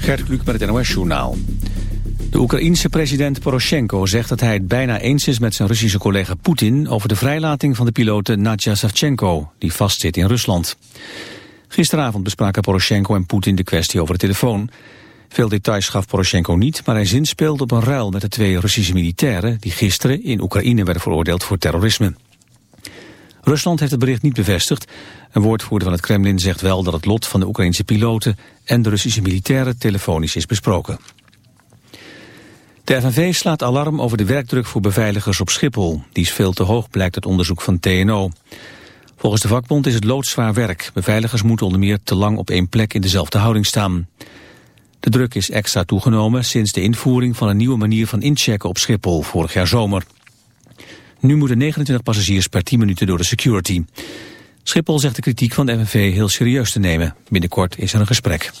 Gert Kluk met het NOS-journaal. De Oekraïense president Poroshenko zegt dat hij het bijna eens is met zijn Russische collega Poetin... over de vrijlating van de pilote Nadja Savchenko, die vastzit in Rusland. Gisteravond bespraken Poroshenko en Poetin de kwestie over de telefoon. Veel details gaf Poroshenko niet, maar hij zinspeelde op een ruil met de twee Russische militairen... die gisteren in Oekraïne werden veroordeeld voor terrorisme. Rusland heeft het bericht niet bevestigd. Een woordvoerder van het Kremlin zegt wel dat het lot van de Oekraïnse piloten en de Russische militairen telefonisch is besproken. De FNV slaat alarm over de werkdruk voor beveiligers op Schiphol. Die is veel te hoog, blijkt uit onderzoek van TNO. Volgens de vakbond is het loodzwaar werk. Beveiligers moeten onder meer te lang op één plek in dezelfde houding staan. De druk is extra toegenomen sinds de invoering van een nieuwe manier van inchecken op Schiphol vorig jaar zomer. Nu moeten 29 passagiers per 10 minuten door de security. Schiphol zegt de kritiek van de FNV heel serieus te nemen. Binnenkort is er een gesprek.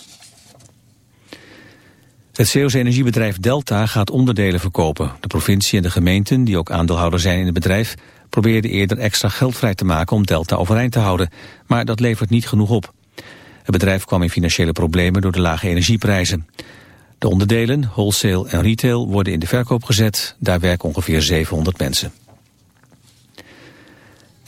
Het co energiebedrijf Delta gaat onderdelen verkopen. De provincie en de gemeenten, die ook aandeelhouder zijn in het bedrijf... probeerden eerder extra geld vrij te maken om Delta overeind te houden. Maar dat levert niet genoeg op. Het bedrijf kwam in financiële problemen door de lage energieprijzen. De onderdelen, wholesale en retail, worden in de verkoop gezet. Daar werken ongeveer 700 mensen.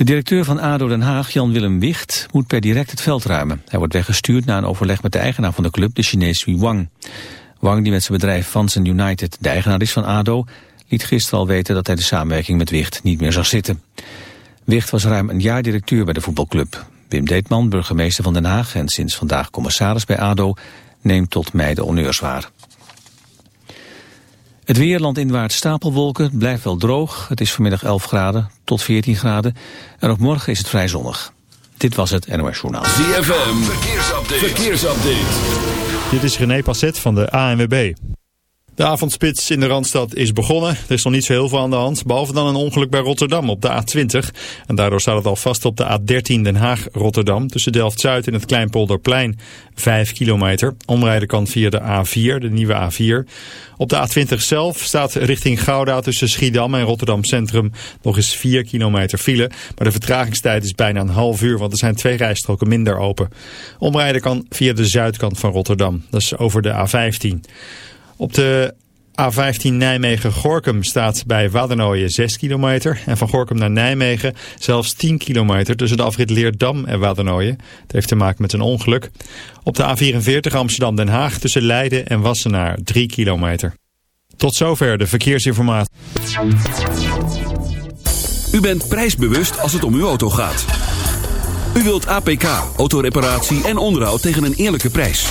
De directeur van ADO Den Haag, Jan-Willem Wicht, moet per direct het veld ruimen. Hij wordt weggestuurd na een overleg met de eigenaar van de club, de Chinees Wei Wang. Wang, die met zijn bedrijf Vansen United de eigenaar is van ADO... liet gisteren al weten dat hij de samenwerking met Wicht niet meer zag zitten. Wicht was ruim een jaar directeur bij de voetbalclub. Wim Deetman, burgemeester van Den Haag en sinds vandaag commissaris bij ADO... neemt tot mei de honneurs waar. Het weer landinwaarts stapelwolken, blijft wel droog. Het is vanmiddag 11 graden tot 14 graden. En op morgen is het vrij zonnig. Dit was het NOS Journaal. ZFM, verkeersupdate. verkeersupdate. Dit is René Passet van de ANWB. De avondspits in de Randstad is begonnen. Er is nog niet zo heel veel aan de hand. Behalve dan een ongeluk bij Rotterdam op de A20. En daardoor staat het al vast op de A13 Den Haag-Rotterdam. Tussen Delft-Zuid en het Kleinpolderplein. 5 kilometer. Omrijden kan via de A4, de nieuwe A4. Op de A20 zelf staat richting Gouda tussen Schiedam en Rotterdam Centrum nog eens 4 kilometer file. Maar de vertragingstijd is bijna een half uur, want er zijn twee rijstroken minder open. Omrijden kan via de zuidkant van Rotterdam. Dat is over de A15. Op de A15 Nijmegen-Gorkum staat bij Wadernooien 6 kilometer. En van Gorkum naar Nijmegen zelfs 10 kilometer tussen de afrit Leerdam en Wadernooien. Dat heeft te maken met een ongeluk. Op de A44 Amsterdam-Den Haag tussen Leiden en Wassenaar 3 kilometer. Tot zover de verkeersinformatie. U bent prijsbewust als het om uw auto gaat. U wilt APK, autoreparatie en onderhoud tegen een eerlijke prijs.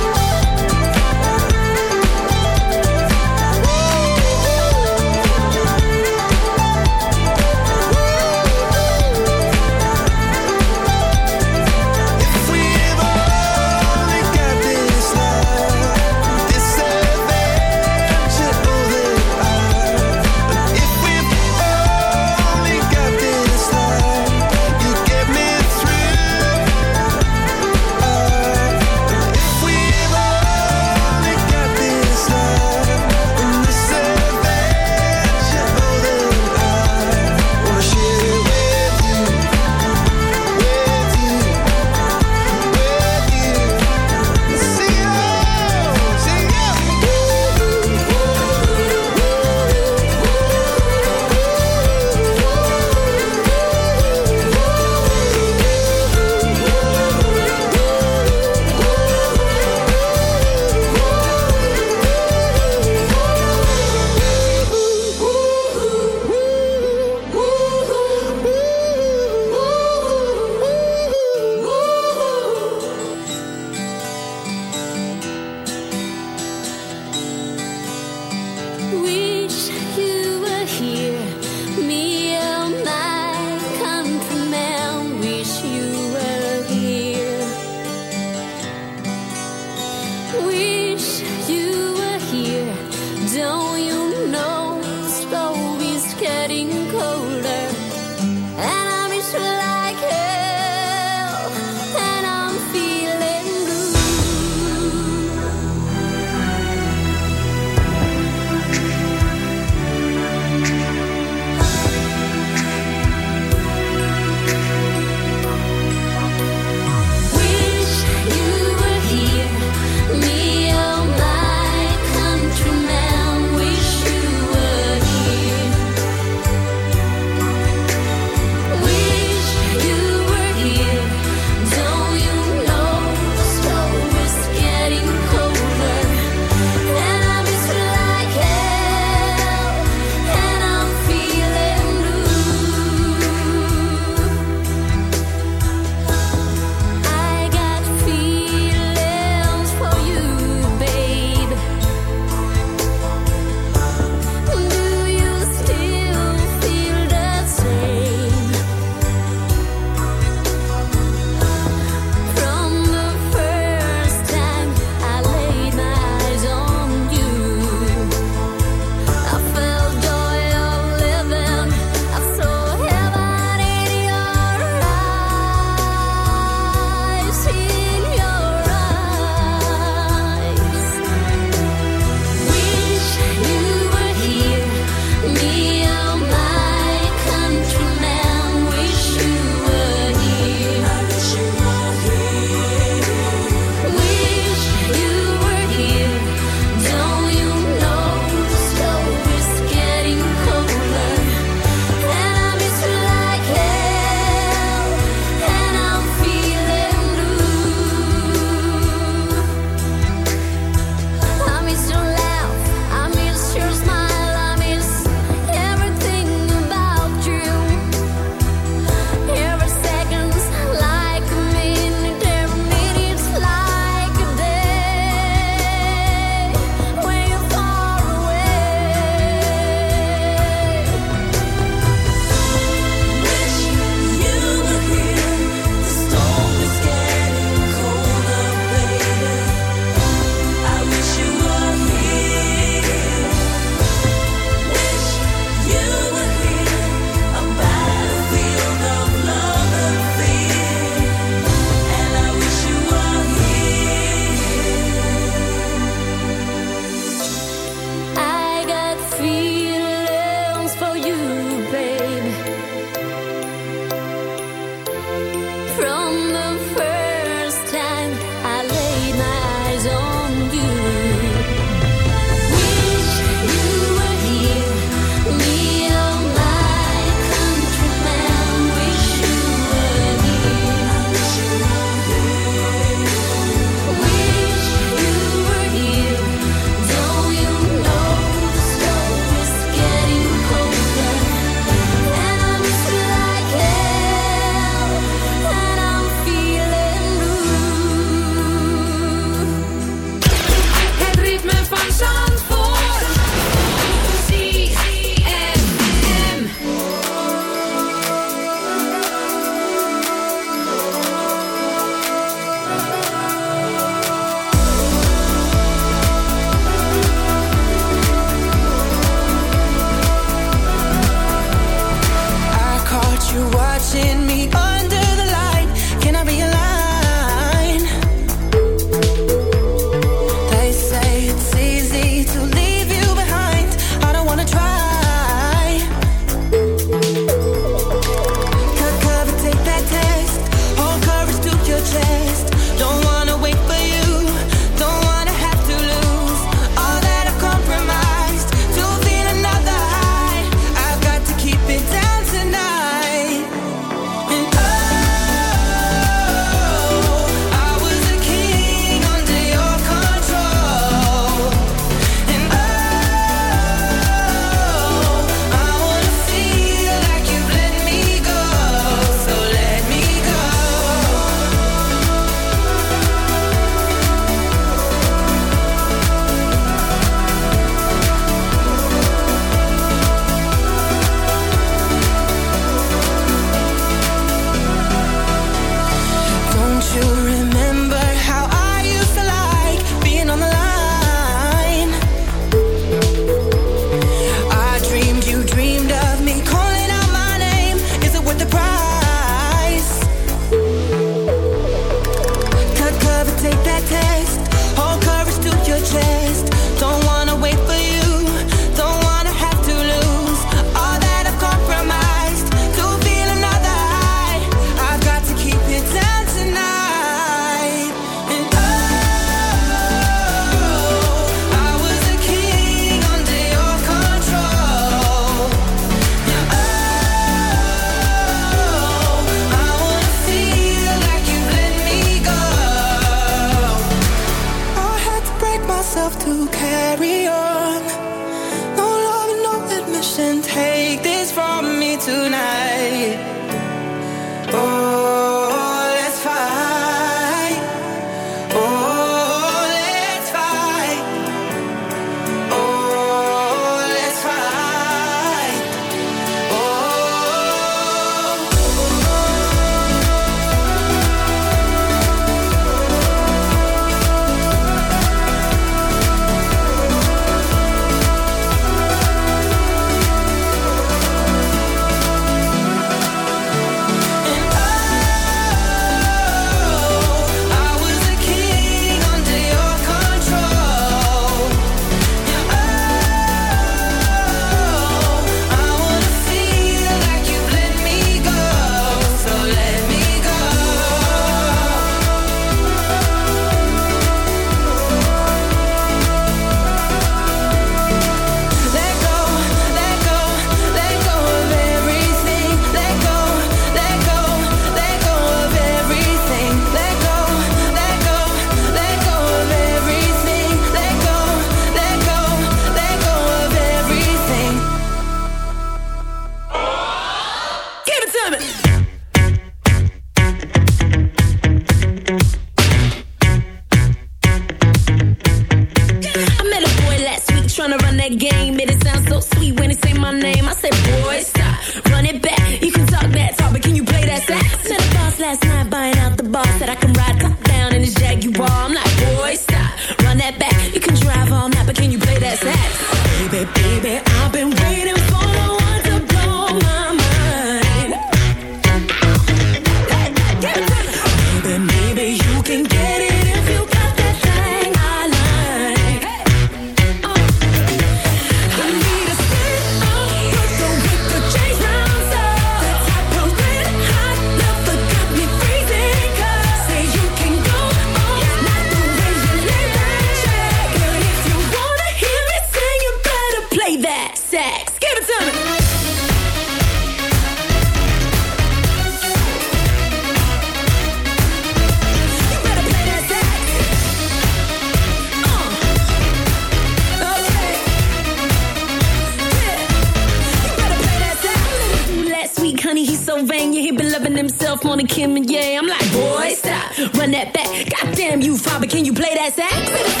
play that sax?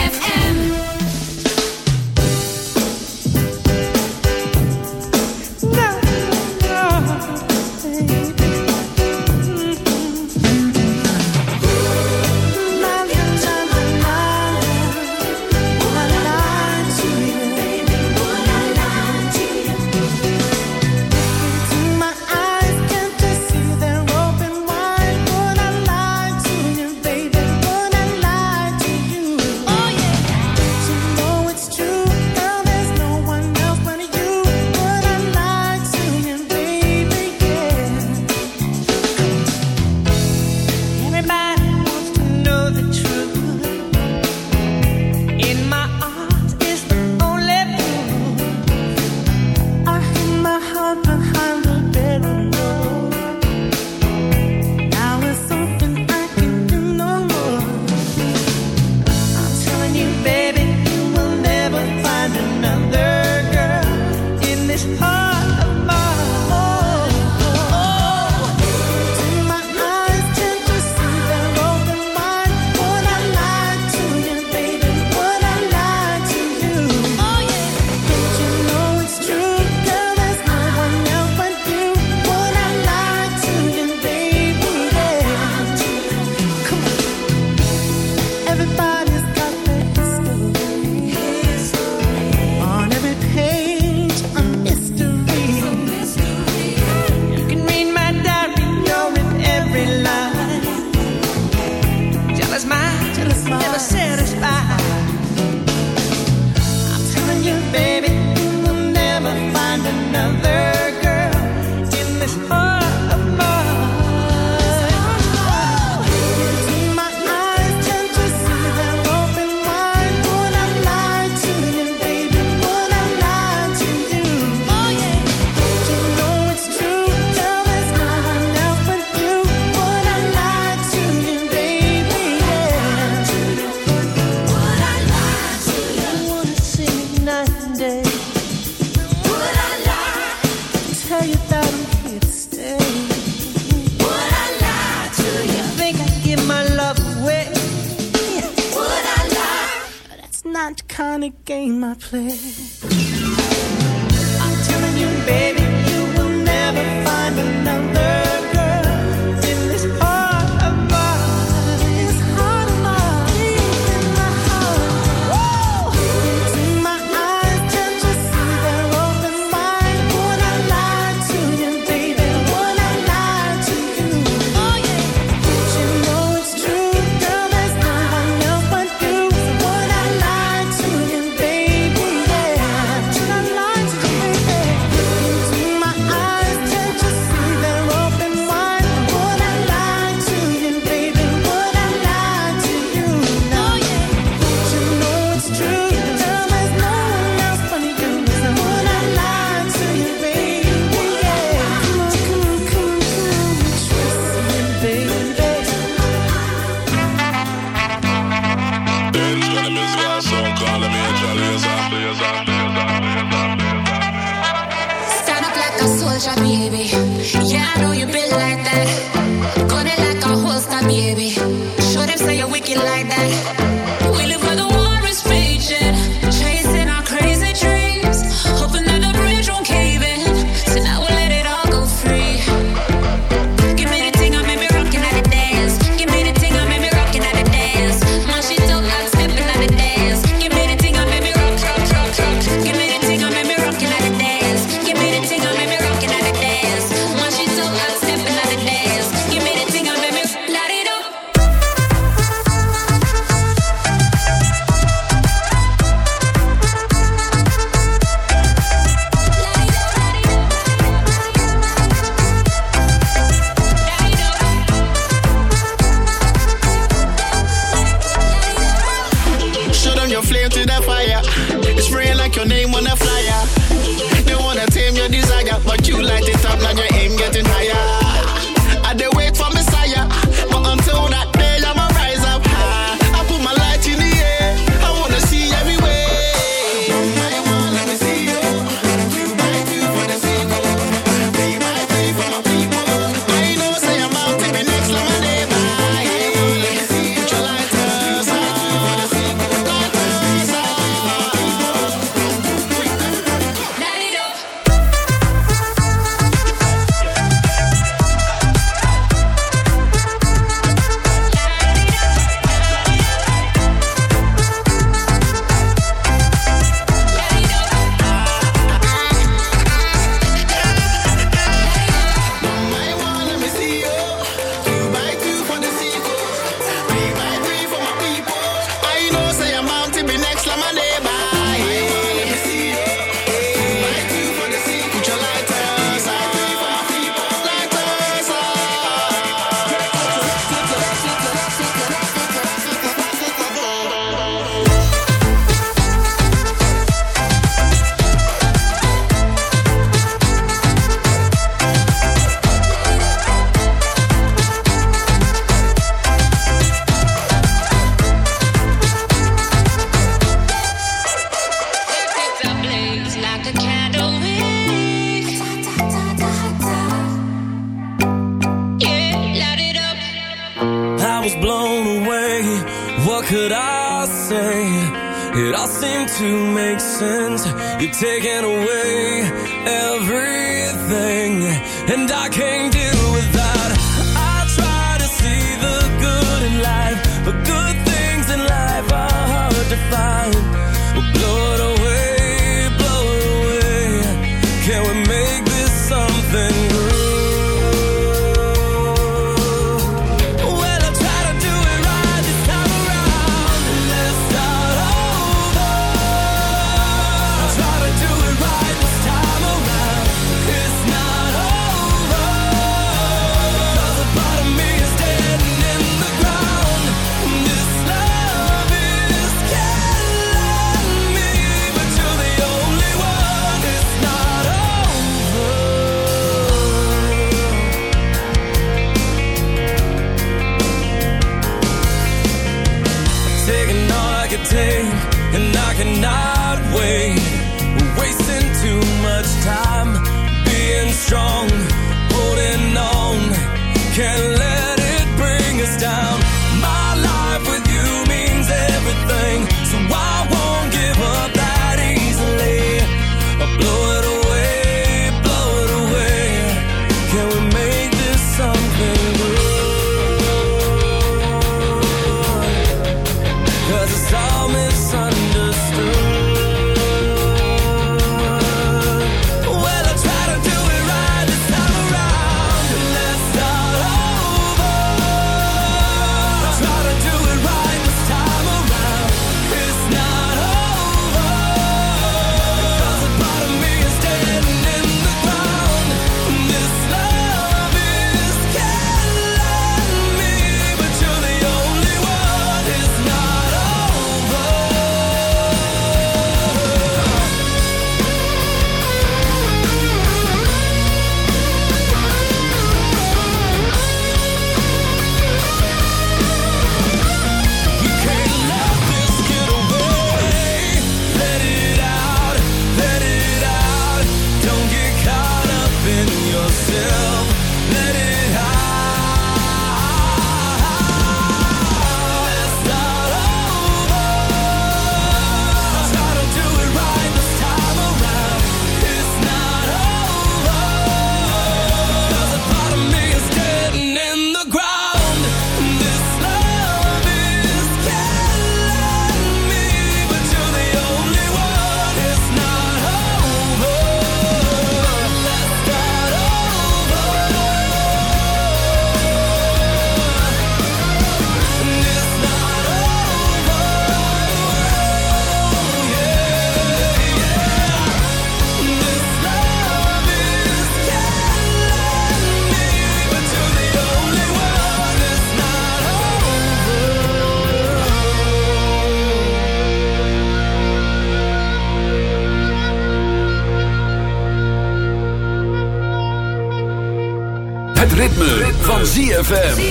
ZFM.